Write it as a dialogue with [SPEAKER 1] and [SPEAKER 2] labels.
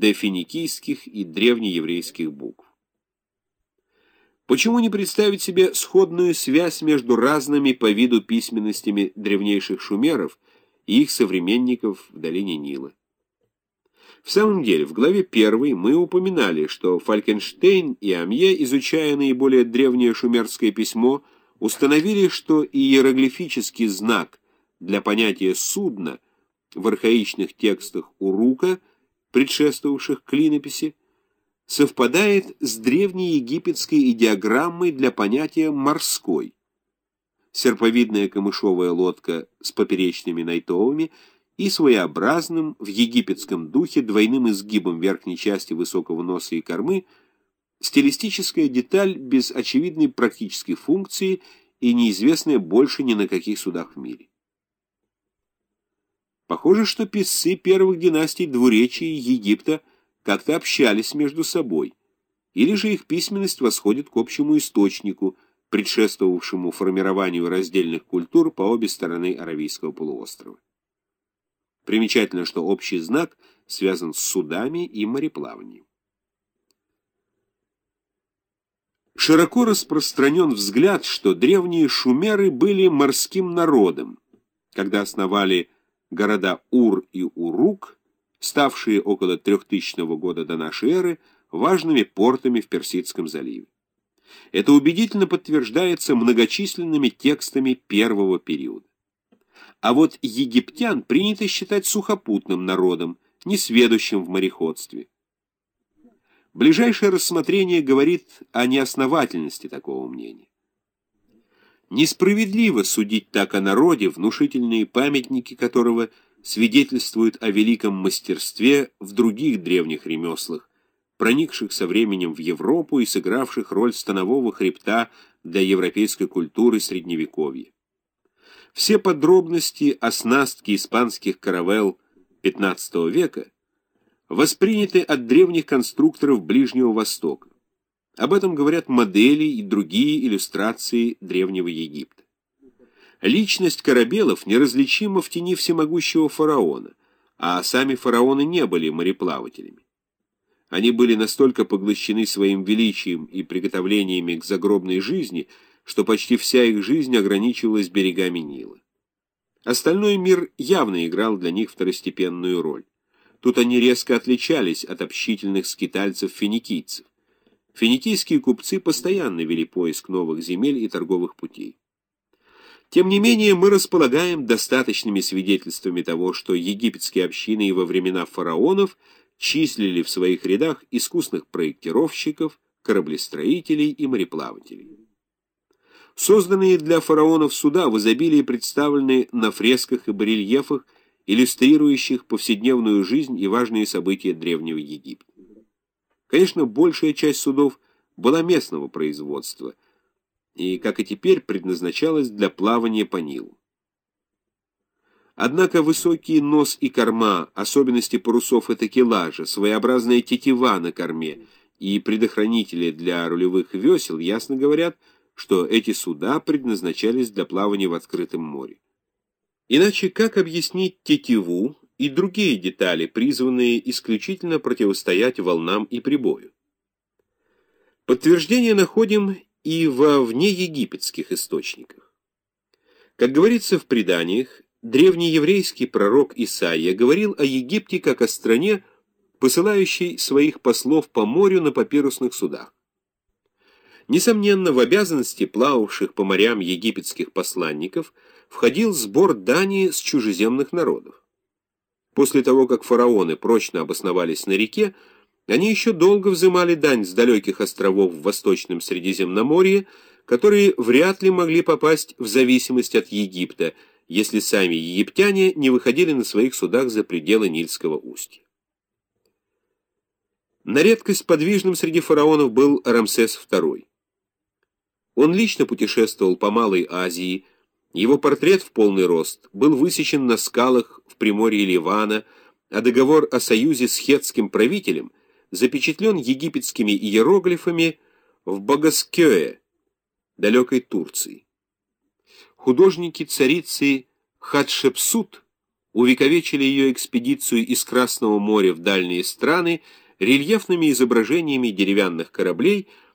[SPEAKER 1] до финикийских и древнееврейских букв. Почему не представить себе сходную связь между разными по виду письменностями древнейших шумеров и их современников в долине Нила? В самом деле, в главе 1 мы упоминали, что Фалькенштейн и Амье, изучая наиболее древнее шумерское письмо, установили, что иероглифический знак для понятия «судно» в архаичных текстах Урука, предшествовавших клинописи, совпадает с древнеегипетской идеограммой для понятия «морской». Серповидная камышовая лодка с поперечными найтовыми и своеобразным в египетском духе двойным изгибом верхней части высокого носа и кормы стилистическая деталь без очевидной практической функции и неизвестная больше ни на каких судах в мире. Похоже, что писцы первых династий двуречия Египта как-то общались между собой, или же их письменность восходит к общему источнику, предшествовавшему формированию раздельных культур по обе стороны Аравийского полуострова. Примечательно, что общий знак связан с судами и мореплаванием. Широко распространен взгляд, что древние шумеры были морским народом, когда основали города Ур и Урук, ставшие около 3000 года до нашей эры важными портами в Персидском заливе. Это убедительно подтверждается многочисленными текстами первого периода. А вот египтян принято считать сухопутным народом, несведущим в мореходстве. Ближайшее рассмотрение говорит о неосновательности такого мнения. Несправедливо судить так о народе, внушительные памятники которого свидетельствуют о великом мастерстве в других древних ремеслах, проникших со временем в Европу и сыгравших роль станового хребта для европейской культуры Средневековья. Все подробности оснастки испанских каравелл XV века восприняты от древних конструкторов Ближнего Востока. Об этом говорят модели и другие иллюстрации Древнего Египта. Личность корабелов неразличима в тени всемогущего фараона, а сами фараоны не были мореплавателями. Они были настолько поглощены своим величием и приготовлениями к загробной жизни, что почти вся их жизнь ограничивалась берегами Нила. Остальной мир явно играл для них второстепенную роль. Тут они резко отличались от общительных скитальцев-финикийцев. Финикийские купцы постоянно вели поиск новых земель и торговых путей. Тем не менее, мы располагаем достаточными свидетельствами того, что египетские общины и во времена фараонов числили в своих рядах искусных проектировщиков, кораблестроителей и мореплавателей. Созданные для фараонов суда в изобилии представлены на фресках и барельефах, иллюстрирующих повседневную жизнь и важные события Древнего Египта. Конечно, большая часть судов была местного производства и, как и теперь, предназначалась для плавания по Нилу. Однако высокий нос и корма, особенности парусов и такелажа, своеобразная тетива на корме и предохранители для рулевых весел ясно говорят, что эти суда предназначались для плавания в открытом море. Иначе как объяснить тетиву и другие детали, призванные исключительно противостоять волнам и прибою? Подтверждение находим и во внеегипетских источниках. Как говорится в преданиях, древнееврейский пророк Исаия говорил о Египте как о стране, посылающей своих послов по морю на папирусных судах. Несомненно, в обязанности плававших по морям египетских посланников входил сбор дани с чужеземных народов. После того, как фараоны прочно обосновались на реке, они еще долго взымали дань с далеких островов в Восточном Средиземноморье, которые вряд ли могли попасть в зависимость от Египта, если сами египтяне не выходили на своих судах за пределы Нильского устья. На редкость подвижным среди фараонов был Рамсес II. Он лично путешествовал по Малой Азии, его портрет в полный рост был высечен на скалах в Приморье Ливана, а договор о союзе с хетским правителем запечатлен египетскими иероглифами в Богаскёе, далекой Турции. Художники царицы Хатшепсут увековечили ее экспедицию из Красного моря в дальние страны рельефными изображениями деревянных кораблей,